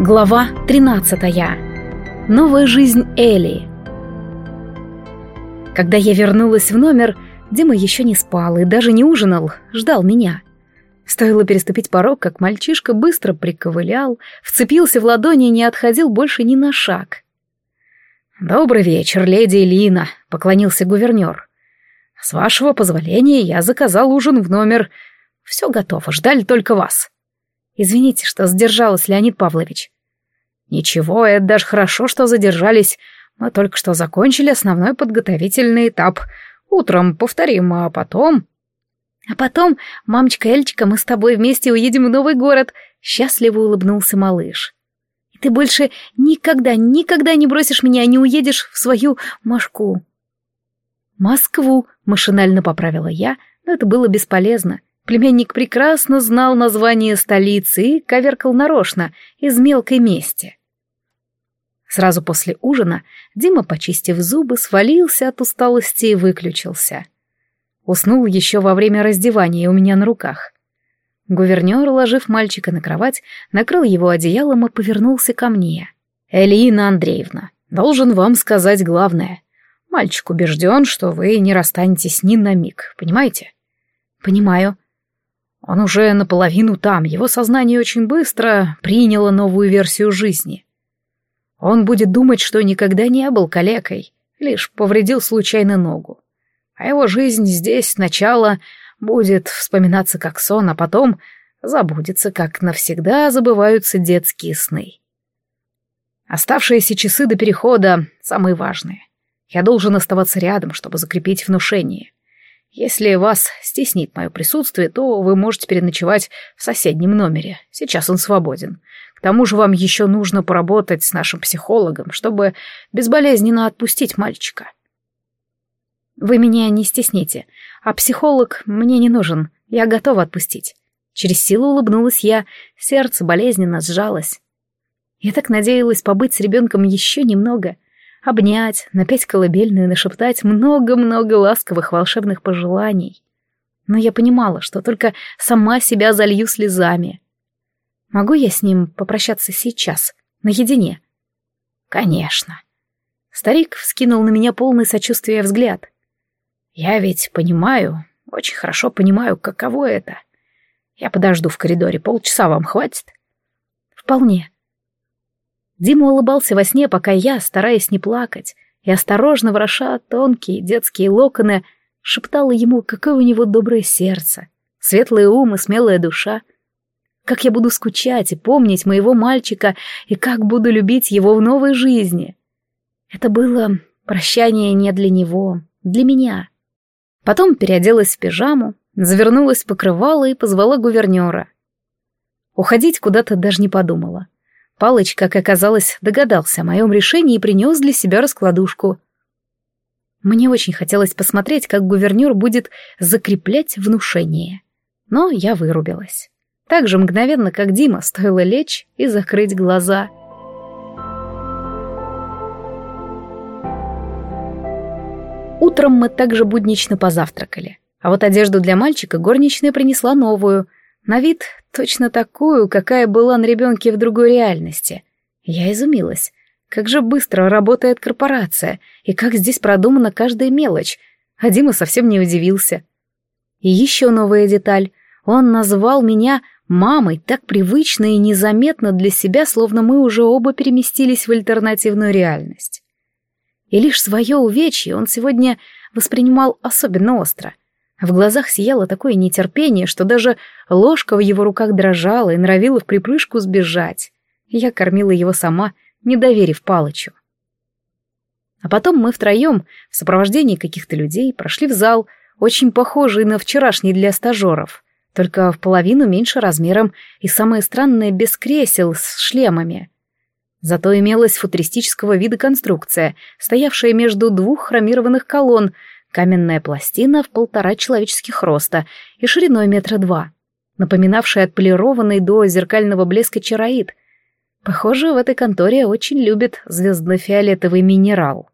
Глава 13. Новая жизнь Эли. Когда я вернулась в номер, Дима еще не спал и даже не ужинал, ждал меня. Стоило переступить порог, как мальчишка быстро приковылял, вцепился в ладони и не отходил больше ни на шаг. «Добрый вечер, леди Лина», — поклонился гувернер. «С вашего позволения я заказал ужин в номер. Все готово, ждали только вас». Извините, что задержалась, Леонид Павлович. Ничего, это даже хорошо, что задержались. Мы только что закончили основной подготовительный этап. Утром повторим, а потом... А потом, мамочка Эльчика, мы с тобой вместе уедем в новый город. Счастливо улыбнулся малыш. И ты больше никогда, никогда не бросишь меня, не уедешь в свою Машку. Москву, машинально поправила я, но это было бесполезно. Племянник прекрасно знал название столицы и коверкал нарочно, из мелкой мести. Сразу после ужина Дима, почистив зубы, свалился от усталости и выключился. Уснул еще во время раздевания у меня на руках. Гувернер, ложив мальчика на кровать, накрыл его одеялом и повернулся ко мне. «Элина Андреевна, должен вам сказать главное. Мальчик убежден, что вы не расстанетесь ни на миг, понимаете?» «Понимаю», он уже наполовину там, его сознание очень быстро приняло новую версию жизни. Он будет думать, что никогда не был калекой, лишь повредил случайно ногу. А его жизнь здесь сначала будет вспоминаться как сон, а потом забудется, как навсегда забываются детские сны. Оставшиеся часы до перехода самые важные. Я должен оставаться рядом, чтобы закрепить внушение. Если вас стеснит мое присутствие, то вы можете переночевать в соседнем номере. Сейчас он свободен. К тому же вам еще нужно поработать с нашим психологом, чтобы безболезненно отпустить мальчика. Вы меня не стесните, а психолог мне не нужен, я готова отпустить. Через силу улыбнулась я, сердце болезненно сжалось. Я так надеялась побыть с ребенком еще немного — обнять, напеть колыбельную нашептать много-много ласковых волшебных пожеланий. Но я понимала, что только сама себя залью слезами. Могу я с ним попрощаться сейчас, наедине? Конечно. Старик вскинул на меня полный сочувствия взгляд. Я ведь понимаю, очень хорошо понимаю, каково это. Я подожду в коридоре, полчаса вам хватит? Вполне. Дима улыбался во сне, пока я, стараясь не плакать, и осторожно вороша тонкие детские локоны, шептала ему, какое у него доброе сердце, светлый ум и смелая душа. Как я буду скучать и помнить моего мальчика, и как буду любить его в новой жизни. Это было прощание не для него, для меня. Потом переоделась в пижаму, завернулась в покрывало и позвала гувернера. Уходить куда-то даже не подумала. Палыч, как оказалось, догадался о моем решении и принес для себя раскладушку. Мне очень хотелось посмотреть, как гувернер будет закреплять внушение. Но я вырубилась. Так же мгновенно, как Дима, стоило лечь и закрыть глаза. Утром мы также буднично позавтракали. А вот одежду для мальчика горничная принесла новую — на вид точно такую, какая была на ребенке в другой реальности. Я изумилась. Как же быстро работает корпорация, и как здесь продумана каждая мелочь. А Дима совсем не удивился. И еще новая деталь. Он назвал меня мамой так привычно и незаметно для себя, словно мы уже оба переместились в альтернативную реальность. И лишь свое увечье он сегодня воспринимал особенно остро. В глазах сияло такое нетерпение, что даже ложка в его руках дрожала и норовила в припрыжку сбежать. Я кормила его сама, не доверив Палычу. А потом мы втроем, в сопровождении каких-то людей, прошли в зал, очень похожий на вчерашний для стажеров, только в половину меньше размером и, самое странное, без кресел с шлемами. Зато имелась футуристического вида конструкция, стоявшая между двух хромированных колонн, Каменная пластина в полтора человеческих роста и шириной метра два, напоминавшая отполированный до зеркального блеска чароид. Похоже, в этой конторе очень любят звездно-фиолетовый минерал.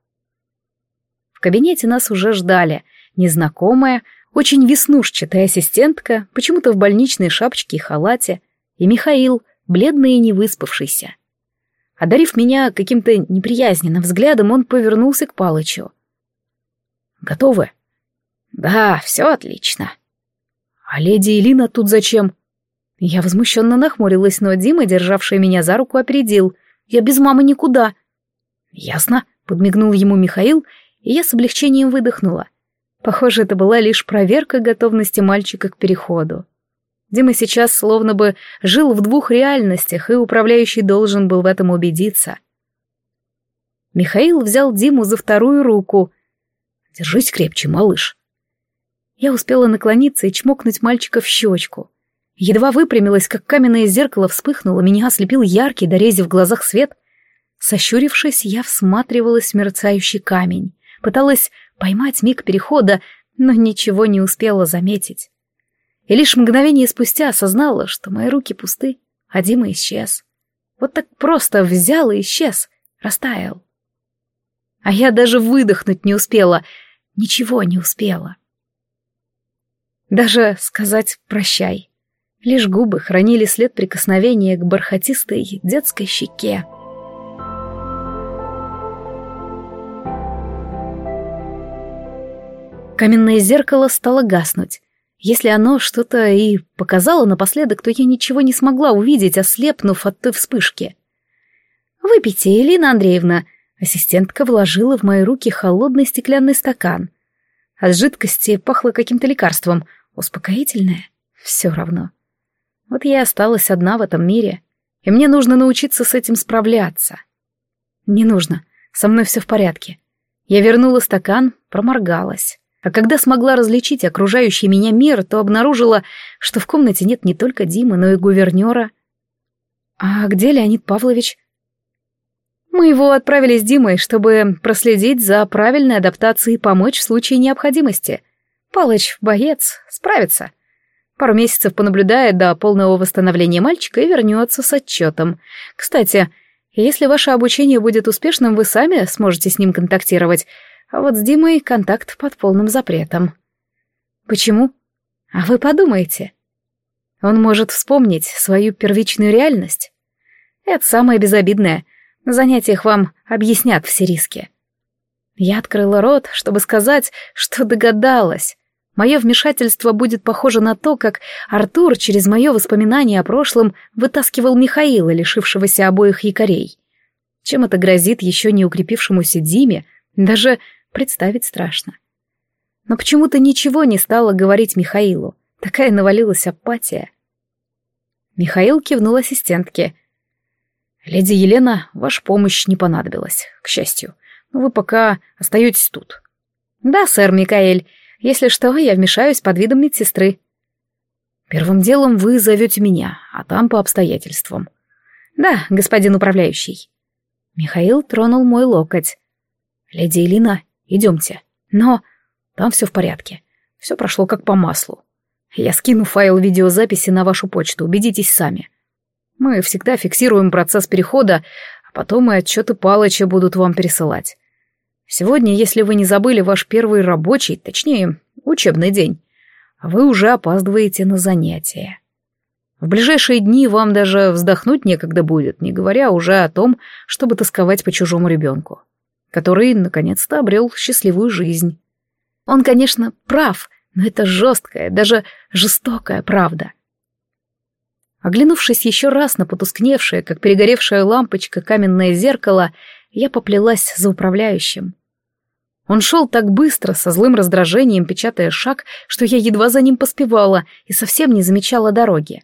В кабинете нас уже ждали незнакомая, очень веснушчатая ассистентка, почему-то в больничной шапочке и халате, и Михаил, бледный и невыспавшийся. Одарив меня каким-то неприязненным взглядом, он повернулся к Палычу. «Готовы?» «Да, все отлично». «А леди Элина тут зачем?» Я возмущенно нахмурилась, но Дима, державший меня за руку, опередил. «Я без мамы никуда». «Ясно», — подмигнул ему Михаил, и я с облегчением выдохнула. Похоже, это была лишь проверка готовности мальчика к переходу. Дима сейчас словно бы жил в двух реальностях, и управляющий должен был в этом убедиться. Михаил взял Диму за вторую руку. «Держись крепче, малыш». Я успела наклониться и чмокнуть мальчика в щечку. Едва выпрямилась, как каменное зеркало вспыхнуло, меня ослепил яркий, дорезив в глазах свет. Сощурившись, я всматривалась в мерцающий камень, пыталась поймать миг перехода, но ничего не успела заметить и лишь мгновение спустя осознала, что мои руки пусты, а Дима исчез. Вот так просто взял и исчез, растаял. А я даже выдохнуть не успела, ничего не успела. Даже сказать «прощай». Лишь губы хранили след прикосновения к бархатистой детской щеке. Каменное зеркало стало гаснуть, если оно что-то и показало напоследок, то я ничего не смогла увидеть, ослепнув от той вспышки. «Выпейте, Елена Андреевна», — ассистентка вложила в мои руки холодный стеклянный стакан. От жидкости пахло каким-то лекарством, успокоительное. Все равно. Вот я осталась одна в этом мире, и мне нужно научиться с этим справляться. Не нужно, со мной все в порядке. Я вернула стакан, проморгалась. А когда смогла различить окружающий меня мир, то обнаружила, что в комнате нет не только Димы, но и гувернера. «А где Леонид Павлович?» «Мы его отправили с Димой, чтобы проследить за правильной адаптацией и помочь в случае необходимости. Палыч — боец, справится. Пару месяцев понаблюдает до полного восстановления мальчика и вернется с отчетом. Кстати, если ваше обучение будет успешным, вы сами сможете с ним контактировать, а вот с Димой контакт под полным запретом. Почему? А вы подумайте. Он может вспомнить свою первичную реальность. Это самое безобидное. На занятиях вам объяснят все риски. Я открыла рот, чтобы сказать, что догадалась. Мое вмешательство будет похоже на то, как Артур через мое воспоминание о прошлом вытаскивал Михаила, лишившегося обоих якорей. Чем это грозит еще не укрепившемуся Диме, даже Представить страшно. Но почему-то ничего не стало говорить Михаилу. Такая навалилась апатия. Михаил кивнул ассистентке. «Леди Елена, ваша помощь не понадобилась, к счастью. Но вы пока остаетесь тут». «Да, сэр Микаэль. Если что, я вмешаюсь под видом медсестры». «Первым делом вы зовете меня, а там по обстоятельствам». «Да, господин управляющий». Михаил тронул мой локоть. «Леди Элина, Идемте. Но там все в порядке. Все прошло как по маслу. Я скину файл видеозаписи на вашу почту, убедитесь сами. Мы всегда фиксируем процесс перехода, а потом и отчеты Палыча будут вам пересылать. Сегодня, если вы не забыли ваш первый рабочий, точнее, учебный день, вы уже опаздываете на занятия. В ближайшие дни вам даже вздохнуть некогда будет, не говоря уже о том, чтобы тосковать по чужому ребенку который наконец-то обрел счастливую жизнь. Он, конечно, прав, но это жесткая, даже жестокая правда. Оглянувшись еще раз на потускневшее, как перегоревшая лампочка, каменное зеркало, я поплелась за управляющим. Он шел так быстро, со злым раздражением, печатая шаг, что я едва за ним поспевала и совсем не замечала дороги.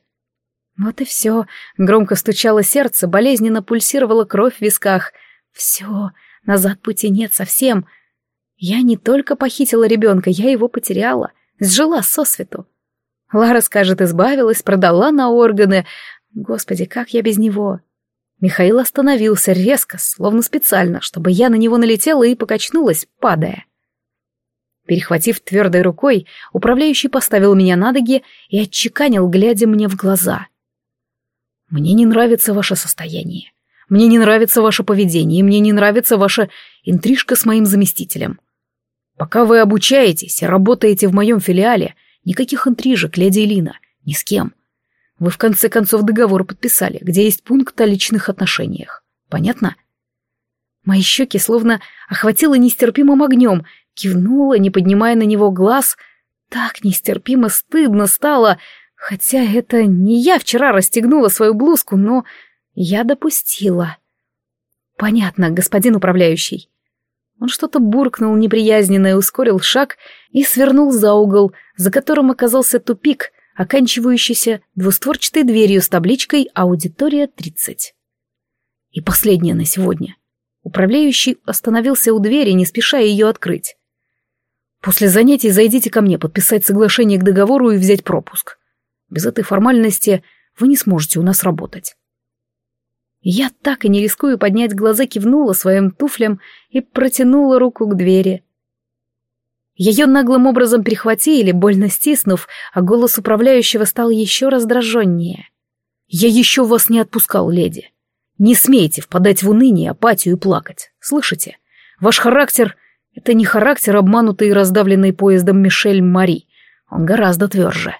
Вот и все. Громко стучало сердце, болезненно пульсировала кровь в висках. Все, Назад пути нет совсем. Я не только похитила ребенка, я его потеряла, сжила сосвету. Лара, скажет, избавилась, продала на органы. Господи, как я без него? Михаил остановился резко, словно специально, чтобы я на него налетела и покачнулась, падая. Перехватив твердой рукой, управляющий поставил меня на ноги и отчеканил, глядя мне в глаза. «Мне не нравится ваше состояние. Мне не нравится ваше поведение, мне не нравится ваша интрижка с моим заместителем. Пока вы обучаетесь и работаете в моем филиале, никаких интрижек, леди Элина, ни с кем. Вы в конце концов договор подписали, где есть пункт о личных отношениях. Понятно? Мои щеки словно охватило нестерпимым огнем, кивнула, не поднимая на него глаз. Так нестерпимо стыдно стало, хотя это не я вчера расстегнула свою блузку, но я допустила. Понятно, господин управляющий. Он что-то буркнул неприязненное, ускорил шаг и свернул за угол, за которым оказался тупик, оканчивающийся двустворчатой дверью с табличкой «Аудитория 30». И последнее на сегодня. Управляющий остановился у двери, не спеша ее открыть. «После занятий зайдите ко мне подписать соглашение к договору и взять пропуск. Без этой формальности вы не сможете у нас работать». Я так и не рискую поднять глаза, кивнула своим туфлям и протянула руку к двери. Ее наглым образом перехватили, больно стиснув, а голос управляющего стал еще раздраженнее. «Я еще вас не отпускал, леди. Не смейте впадать в уныние, апатию и плакать. Слышите? Ваш характер — это не характер, обманутый и раздавленный поездом Мишель Мари. Он гораздо тверже».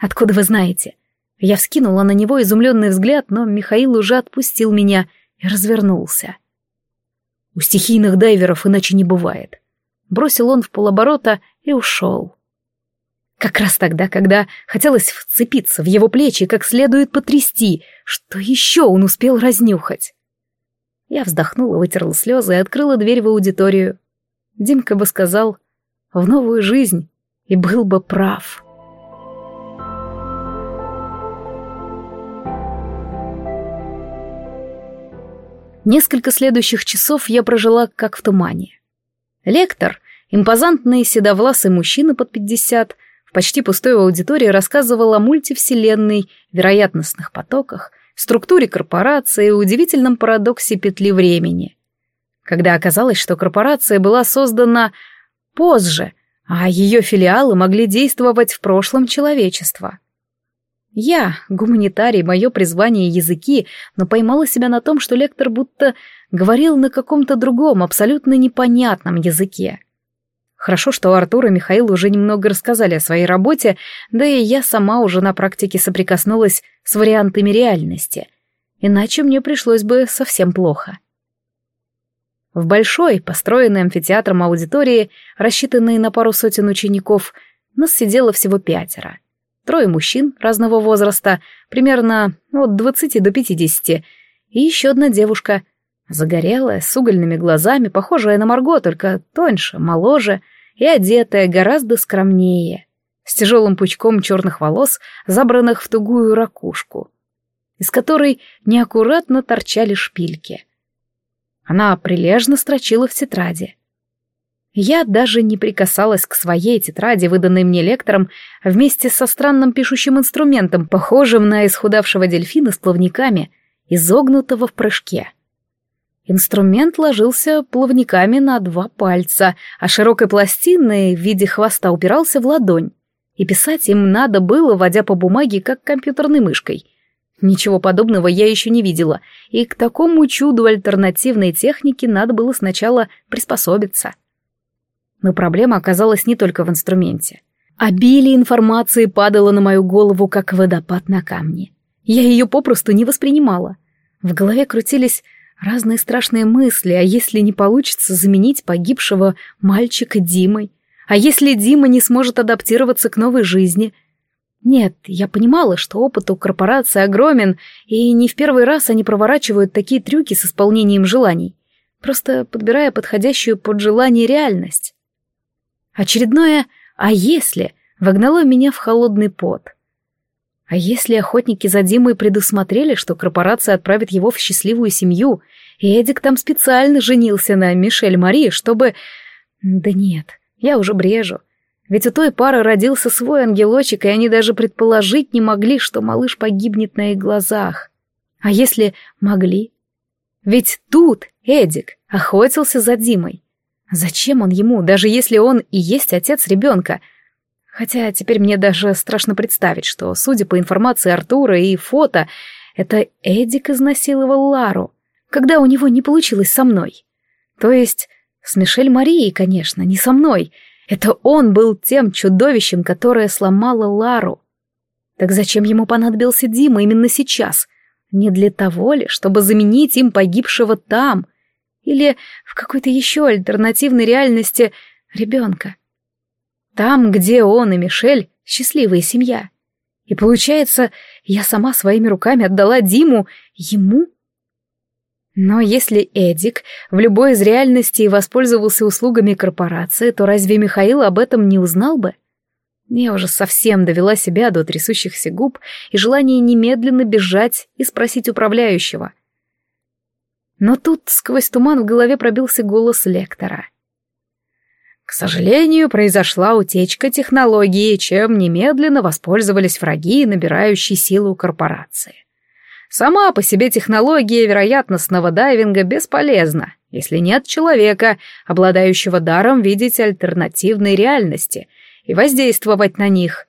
«Откуда вы знаете?» Я вскинула на него изумленный взгляд, но Михаил уже отпустил меня и развернулся. У стихийных дайверов иначе не бывает. Бросил он в полоборота и ушел. Как раз тогда, когда хотелось вцепиться в его плечи, как следует потрясти, что еще он успел разнюхать. Я вздохнула, вытерла слезы и открыла дверь в аудиторию. Димка бы сказал «в новую жизнь» и был бы прав. Несколько следующих часов я прожила как в тумане. Лектор, импозантный седовласый мужчина под пятьдесят, в почти пустой аудитории рассказывал о мультивселенной, вероятностных потоках, структуре корпорации и удивительном парадоксе петли времени. Когда оказалось, что корпорация была создана позже, а ее филиалы могли действовать в прошлом человечества. Я, гуманитарий, мое призвание — языки, но поймала себя на том, что лектор будто говорил на каком-то другом, абсолютно непонятном языке. Хорошо, что Артур и Михаил уже немного рассказали о своей работе, да и я сама уже на практике соприкоснулась с вариантами реальности. Иначе мне пришлось бы совсем плохо. В большой, построенной амфитеатром аудитории, рассчитанной на пару сотен учеников, нас сидело всего пятеро — трое мужчин разного возраста, примерно от 20 до 50, и еще одна девушка, загорелая, с угольными глазами, похожая на Марго, только тоньше, моложе и одетая гораздо скромнее, с тяжелым пучком черных волос, забранных в тугую ракушку, из которой неаккуратно торчали шпильки. Она прилежно строчила в тетради. Я даже не прикасалась к своей тетради, выданной мне лектором, вместе со странным пишущим инструментом, похожим на исхудавшего дельфина с плавниками, изогнутого в прыжке. Инструмент ложился плавниками на два пальца, а широкой пластиной в виде хвоста упирался в ладонь. И писать им надо было, водя по бумаге, как компьютерной мышкой. Ничего подобного я еще не видела, и к такому чуду альтернативной техники надо было сначала приспособиться. Но проблема оказалась не только в инструменте. Обилие информации падало на мою голову, как водопад на камни. Я ее попросту не воспринимала. В голове крутились разные страшные мысли, а если не получится заменить погибшего мальчика Димой? А если Дима не сможет адаптироваться к новой жизни? Нет, я понимала, что опыт у корпорации огромен, и не в первый раз они проворачивают такие трюки с исполнением желаний, просто подбирая подходящую под желание реальность. Очередное «а если» вогнало меня в холодный пот. А если охотники за Димой предусмотрели, что корпорация отправит его в счастливую семью, и Эдик там специально женился на Мишель Мари, чтобы... Да нет, я уже брежу. Ведь у той пары родился свой ангелочек, и они даже предположить не могли, что малыш погибнет на их глазах. А если могли? Ведь тут Эдик охотился за Димой. Зачем он ему, даже если он и есть отец ребенка? Хотя теперь мне даже страшно представить, что, судя по информации Артура и фото, это Эдик изнасиловал Лару, когда у него не получилось со мной. То есть с Мишель Марией, конечно, не со мной. Это он был тем чудовищем, которое сломало Лару. Так зачем ему понадобился Дима именно сейчас? Не для того ли, чтобы заменить им погибшего там? Или в какой-то еще альтернативной реальности ребенка? Там, где он и Мишель — счастливая семья. И получается, я сама своими руками отдала Диму ему? Но если Эдик в любой из реальностей воспользовался услугами корпорации, то разве Михаил об этом не узнал бы? Я уже совсем довела себя до трясущихся губ и желания немедленно бежать и спросить управляющего. Но тут сквозь туман в голове пробился голос лектора. К сожалению, произошла утечка технологии, чем немедленно воспользовались враги, набирающие силу корпорации. Сама по себе технология вероятностного дайвинга бесполезна, если нет человека, обладающего даром видеть альтернативные реальности — и воздействовать на них.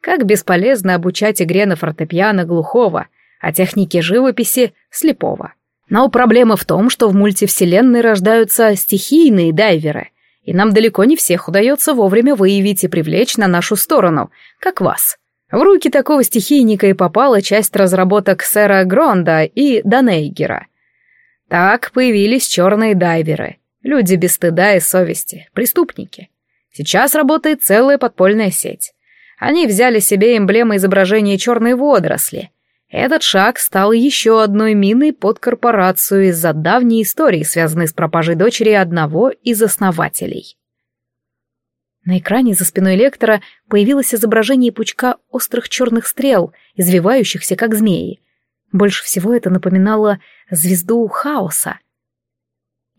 Как бесполезно обучать игре на фортепиано глухого, а технике живописи слепого. Но проблема в том, что в мультивселенной рождаются стихийные дайверы, и нам далеко не всех удается вовремя выявить и привлечь на нашу сторону, как вас. В руки такого стихийника и попала часть разработок сэра Гронда и Данейгера. Так появились черные дайверы, люди без стыда и совести, преступники. Сейчас работает целая подпольная сеть. Они взяли себе эмблемы изображения черной водоросли. Этот шаг стал еще одной миной под корпорацию из-за давней истории, связанной с пропажей дочери одного из основателей. На экране за спиной лектора появилось изображение пучка острых черных стрел, извивающихся как змеи. Больше всего это напоминало звезду хаоса —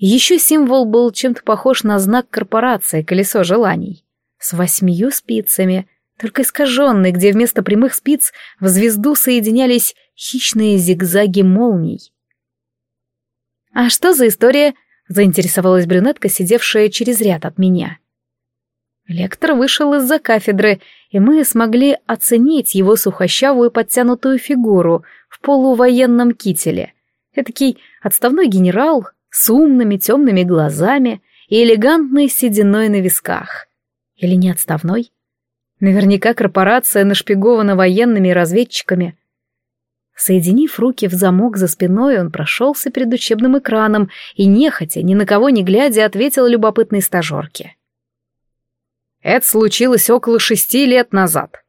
еще символ был чем-то похож на знак корпорации «Колесо желаний». С восьмию спицами, только искаженный, где вместо прямых спиц в звезду соединялись хищные зигзаги молний. «А что за история?» — заинтересовалась брюнетка, сидевшая через ряд от меня. Лектор вышел из-за кафедры, и мы смогли оценить его сухощавую подтянутую фигуру в полувоенном кителе. Этакий отставной генерал, с умными темными глазами и элегантной сединой на висках. Или не отставной? Наверняка корпорация нашпигована военными разведчиками. Соединив руки в замок за спиной, он прошелся перед учебным экраном и, нехотя, ни на кого не глядя, ответил любопытной стажерке. Это случилось около шести лет назад.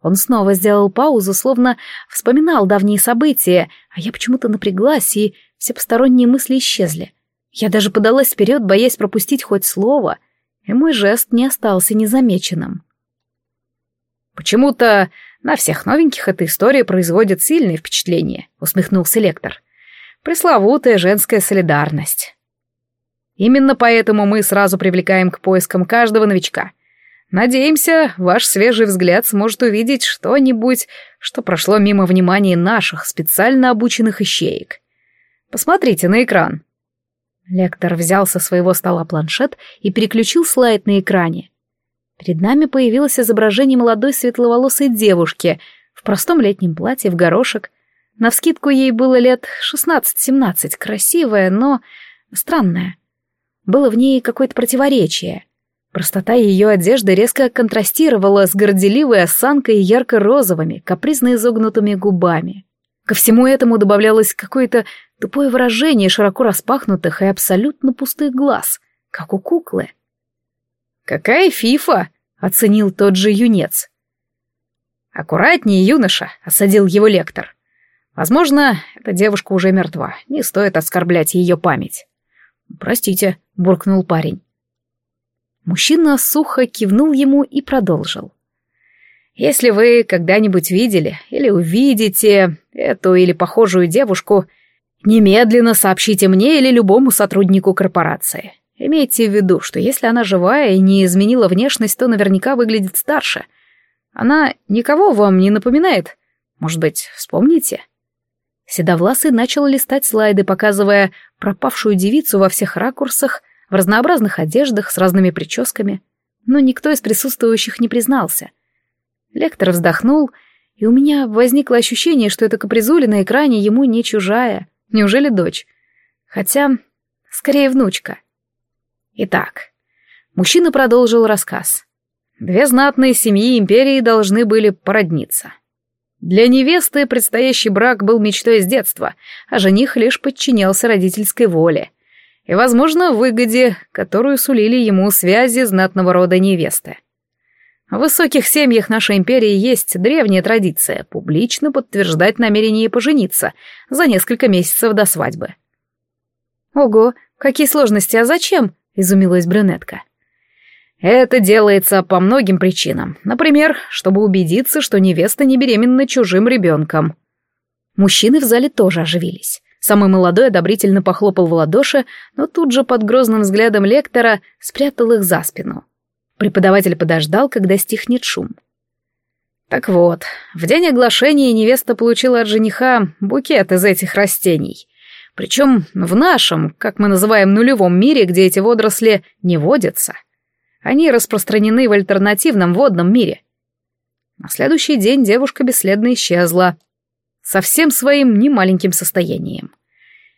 Он снова сделал паузу, словно вспоминал давние события, а я почему-то напряглась и все посторонние мысли исчезли. Я даже подалась вперед, боясь пропустить хоть слово, и мой жест не остался незамеченным. «Почему-то на всех новеньких эта история производит сильное впечатление», — усмехнулся лектор. «Пресловутая женская солидарность». Именно поэтому мы сразу привлекаем к поискам каждого новичка. Надеемся, ваш свежий взгляд сможет увидеть что-нибудь, что прошло мимо внимания наших специально обученных ищеек. Посмотрите на экран». Лектор взял со своего стола планшет и переключил слайд на экране. Перед нами появилось изображение молодой светловолосой девушки в простом летнем платье в горошек. Навскидку ей было лет 16-17, красивая, но странная. Было в ней какое-то противоречие. Простота ее одежды резко контрастировала с горделивой осанкой и ярко-розовыми, капризно изогнутыми губами. Ко всему этому добавлялось какое-то Тупое выражение широко распахнутых и абсолютно пустых глаз, как у куклы. «Какая фифа!» — оценил тот же юнец. «Аккуратнее, юноша!» — осадил его лектор. «Возможно, эта девушка уже мертва, не стоит оскорблять ее память». «Простите», — буркнул парень. Мужчина сухо кивнул ему и продолжил. «Если вы когда-нибудь видели или увидите эту или похожую девушку, — Немедленно сообщите мне или любому сотруднику корпорации. Имейте в виду, что если она живая и не изменила внешность, то наверняка выглядит старше. Она никого вам не напоминает? Может быть, вспомните?» Седовласый начал листать слайды, показывая пропавшую девицу во всех ракурсах, в разнообразных одеждах, с разными прическами. Но никто из присутствующих не признался. Лектор вздохнул, и у меня возникло ощущение, что эта капризуля на экране ему не чужая. Неужели дочь? Хотя, скорее, внучка. Итак, мужчина продолжил рассказ. Две знатные семьи империи должны были породниться. Для невесты предстоящий брак был мечтой с детства, а жених лишь подчинялся родительской воле и, возможно, выгоде, которую сулили ему связи знатного рода невесты. В высоких семьях нашей империи есть древняя традиция публично подтверждать намерение пожениться за несколько месяцев до свадьбы. «Ого, какие сложности, а зачем?» — изумилась брюнетка. «Это делается по многим причинам. Например, чтобы убедиться, что невеста не беременна чужим ребенком». Мужчины в зале тоже оживились. Самый молодой одобрительно похлопал в ладоши, но тут же под грозным взглядом лектора спрятал их за спину. Преподаватель подождал, когда стихнет шум. Так вот, в день оглашения невеста получила от жениха букет из этих растений. Причем в нашем, как мы называем, нулевом мире, где эти водоросли не водятся. Они распространены в альтернативном водном мире. На следующий день девушка бесследно исчезла. Со всем своим немаленьким состоянием.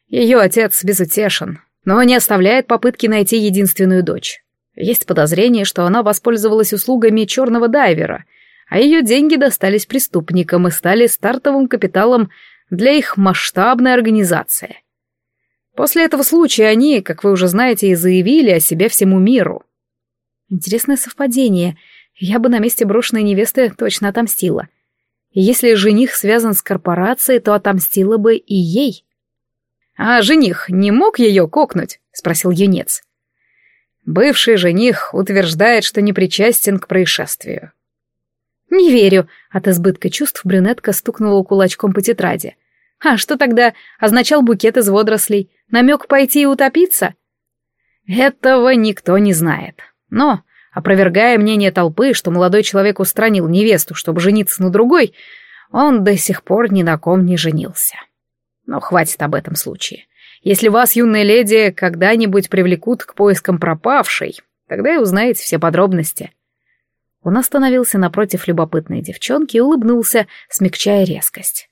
Ее отец безутешен, но не оставляет попытки найти единственную дочь. Есть подозрение, что она воспользовалась услугами черного дайвера, а ее деньги достались преступникам и стали стартовым капиталом для их масштабной организации. После этого случая они, как вы уже знаете, и заявили о себе всему миру. Интересное совпадение. Я бы на месте брошенной невесты точно отомстила. Если жених связан с корпорацией, то отомстила бы и ей. «А жених не мог ее кокнуть?» — спросил юнец. Бывший жених утверждает, что не причастен к происшествию. «Не верю», — от избытка чувств брюнетка стукнула кулачком по тетради. «А что тогда означал букет из водорослей? Намек пойти и утопиться?» «Этого никто не знает. Но, опровергая мнение толпы, что молодой человек устранил невесту, чтобы жениться на другой, он до сих пор ни на ком не женился. Но хватит об этом случае. Если вас, юная леди, когда-нибудь привлекут к поискам пропавшей, тогда и узнаете все подробности». Он остановился напротив любопытной девчонки и улыбнулся, смягчая резкость.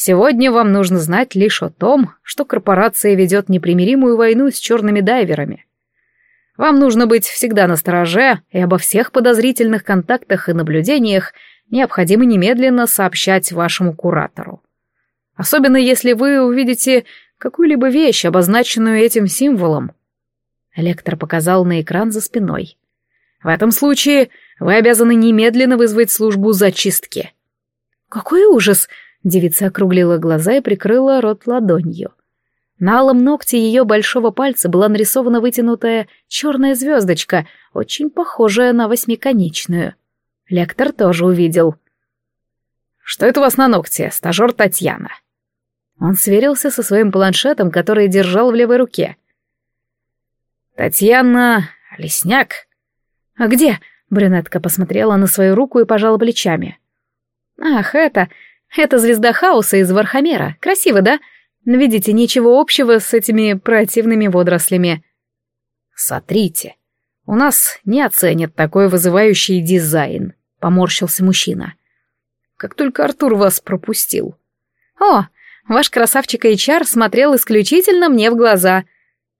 «Сегодня вам нужно знать лишь о том, что корпорация ведет непримиримую войну с черными дайверами. Вам нужно быть всегда настороже, и обо всех подозрительных контактах и наблюдениях необходимо немедленно сообщать вашему куратору. Особенно если вы увидите какую-либо вещь, обозначенную этим символом. Лектор показал на экран за спиной. В этом случае вы обязаны немедленно вызвать службу зачистки. Какой ужас! Девица округлила глаза и прикрыла рот ладонью. На алом ногте ее большого пальца была нарисована вытянутая черная звездочка, очень похожая на восьмиконечную. Лектор тоже увидел. «Что это у вас на ногте, стажер Татьяна?» Он сверился со своим планшетом, который держал в левой руке. «Татьяна Лесняк?» «А где?» — брюнетка посмотрела на свою руку и пожала плечами. «Ах, это... это звезда хаоса из Вархамера. Красиво, да? Но видите, ничего общего с этими противными водорослями». «Сотрите. У нас не оценят такой вызывающий дизайн», — поморщился мужчина. «Как только Артур вас пропустил». «О, Ваш красавчик HR смотрел исключительно мне в глаза.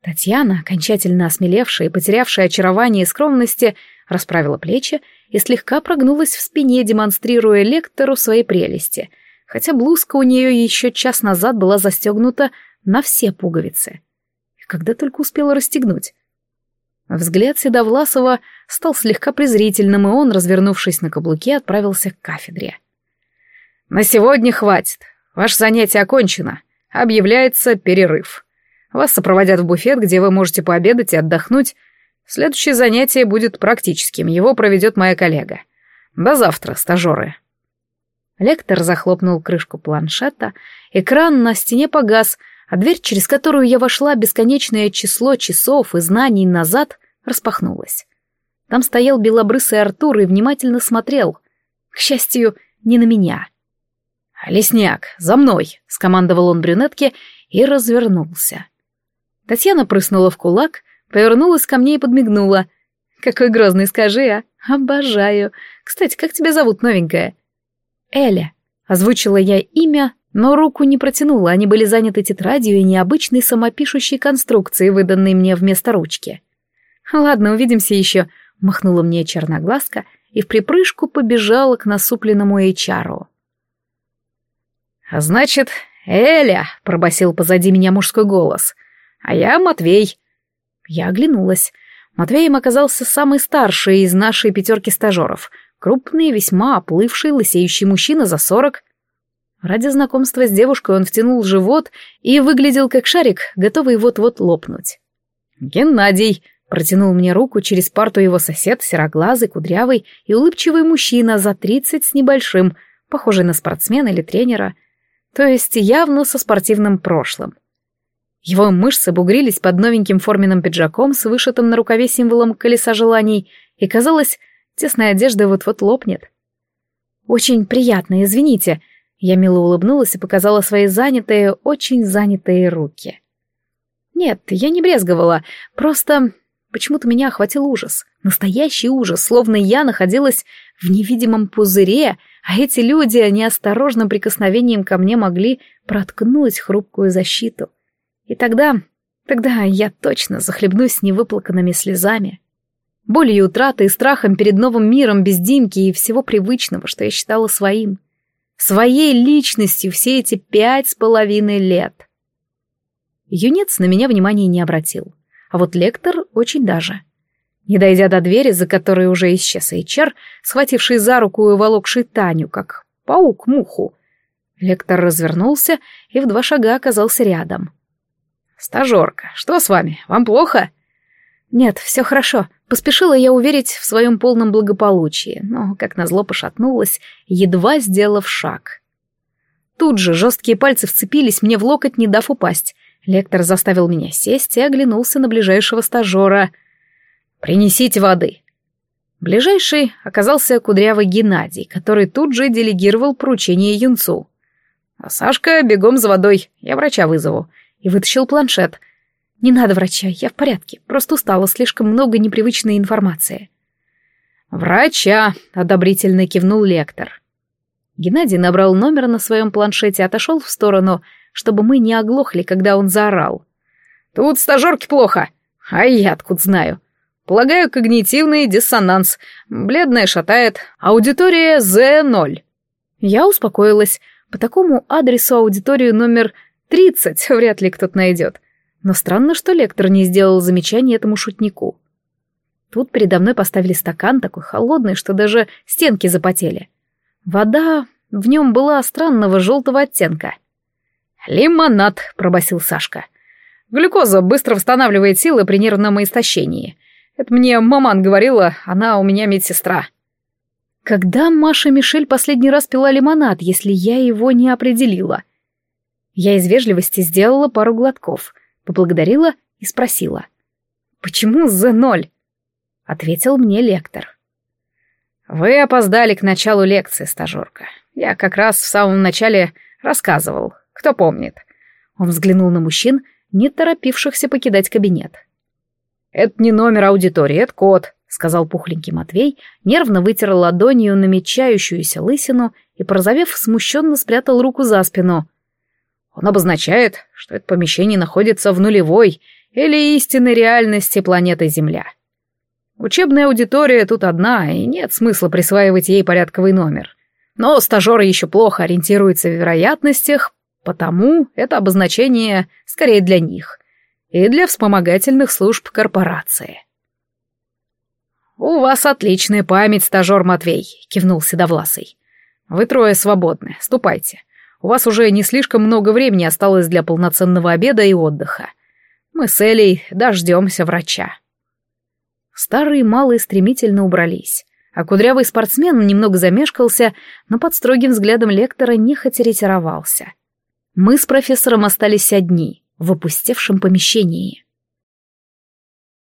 Татьяна, окончательно осмелевшая и потерявшая очарование и скромности, расправила плечи и слегка прогнулась в спине, демонстрируя лектору свои прелести, хотя блузка у нее еще час назад была застегнута на все пуговицы. И когда только успела расстегнуть. Взгляд Седовласова стал слегка презрительным, и он, развернувшись на каблуке, отправился к кафедре. «На сегодня хватит. Ваше занятие окончено. Объявляется перерыв. Вас сопроводят в буфет, где вы можете пообедать и отдохнуть. Следующее занятие будет практическим, его проведет моя коллега. До завтра, стажеры. Лектор захлопнул крышку планшета, экран на стене погас, а дверь, через которую я вошла бесконечное число часов и знаний назад, распахнулась. Там стоял белобрысый Артур и внимательно смотрел. К счастью, не на меня — «Лесняк, за мной!» — скомандовал он брюнетке и развернулся. Татьяна прыснула в кулак, повернулась ко мне и подмигнула. «Какой грозный, скажи, а! Обожаю! Кстати, как тебя зовут, новенькая?» «Эля», — озвучила я имя, но руку не протянула, они были заняты тетрадью и необычной самопишущей конструкцией, выданной мне вместо ручки. «Ладно, увидимся еще», — махнула мне черноглазка и в припрыжку побежала к насупленному эйчару. «А значит, Эля!» — пробасил позади меня мужской голос. «А я Матвей». Я оглянулась. Матвеем оказался самый старший из нашей пятерки стажеров. Крупный, весьма оплывший, лысеющий мужчина за сорок. Ради знакомства с девушкой он втянул живот и выглядел как шарик, готовый вот-вот лопнуть. «Геннадий!» — протянул мне руку через парту его сосед, сероглазый, кудрявый и улыбчивый мужчина за тридцать с небольшим, похожий на спортсмена или тренера, то есть явно со спортивным прошлым. Его мышцы бугрились под новеньким форменным пиджаком с вышитым на рукаве символом колеса желаний, и, казалось, тесная одежда вот-вот лопнет. «Очень приятно, извините», я мило улыбнулась и показала свои занятые, очень занятые руки. Нет, я не брезговала, просто почему-то меня охватил ужас. Настоящий ужас, словно я находилась в невидимом пузыре, а эти люди неосторожным прикосновением ко мне могли проткнуть хрупкую защиту. И тогда, тогда я точно захлебнусь невыплаканными слезами. Болью утраты и страхом перед новым миром без Димки и всего привычного, что я считала своим своей личностью все эти пять с половиной лет. Юнец на меня внимания не обратил, а вот лектор очень даже. Не дойдя до двери, за которой уже исчез HR, схвативший за руку и волокший Таню, как паук муху, лектор развернулся и в два шага оказался рядом. «Стажерка, что с вами? Вам плохо?» «Нет, все хорошо», Поспешила я уверить в своем полном благополучии, но, как назло, пошатнулась, едва сделав шаг. Тут же жесткие пальцы вцепились мне в локоть, не дав упасть. Лектор заставил меня сесть и оглянулся на ближайшего стажера. «Принесите воды». Ближайший оказался кудрявый Геннадий, который тут же делегировал поручение юнцу. «А Сашка, бегом за водой, я врача вызову». И вытащил планшет — «Не надо врача, я в порядке, просто устала, слишком много непривычной информации». «Врача!» — одобрительно кивнул лектор. Геннадий набрал номер на своем планшете отошел в сторону, чтобы мы не оглохли, когда он заорал. «Тут стажерке плохо, а я откуда знаю. Полагаю, когнитивный диссонанс. Бледная шатает. Аудитория З0». Я успокоилась. По такому адресу аудиторию номер 30 вряд ли кто-то найдет. Но странно, что лектор не сделал замечания этому шутнику. Тут передо мной поставили стакан такой холодный, что даже стенки запотели. Вода в нем была странного желтого оттенка. «Лимонад», — пробасил Сашка. «Глюкоза быстро восстанавливает силы при нервном истощении. Это мне маман говорила, она у меня медсестра». Когда Маша Мишель последний раз пила лимонад, если я его не определила? Я из вежливости сделала пару глотков — поблагодарила и спросила. «Почему за ноль?» Ответил мне лектор. «Вы опоздали к началу лекции, стажерка. Я как раз в самом начале рассказывал. Кто помнит?» Он взглянул на мужчин, не торопившихся покидать кабинет. «Это не номер аудитории, это код», — сказал пухленький Матвей, нервно вытер ладонью намечающуюся лысину и, порозовев, смущенно спрятал руку за спину — он обозначает, что это помещение находится в нулевой или истинной реальности планеты Земля. Учебная аудитория тут одна, и нет смысла присваивать ей порядковый номер. Но стажеры еще плохо ориентируются в вероятностях, потому это обозначение скорее для них и для вспомогательных служб корпорации. «У вас отличная память, стажер Матвей», — кивнул Седовласый. «Вы трое свободны, ступайте. У вас уже не слишком много времени осталось для полноценного обеда и отдыха. Мы с Элей дождемся врача». Старые малые стремительно убрались, а кудрявый спортсмен немного замешкался, но под строгим взглядом лектора нехотя ретировался. Мы с профессором остались одни в опустевшем помещении.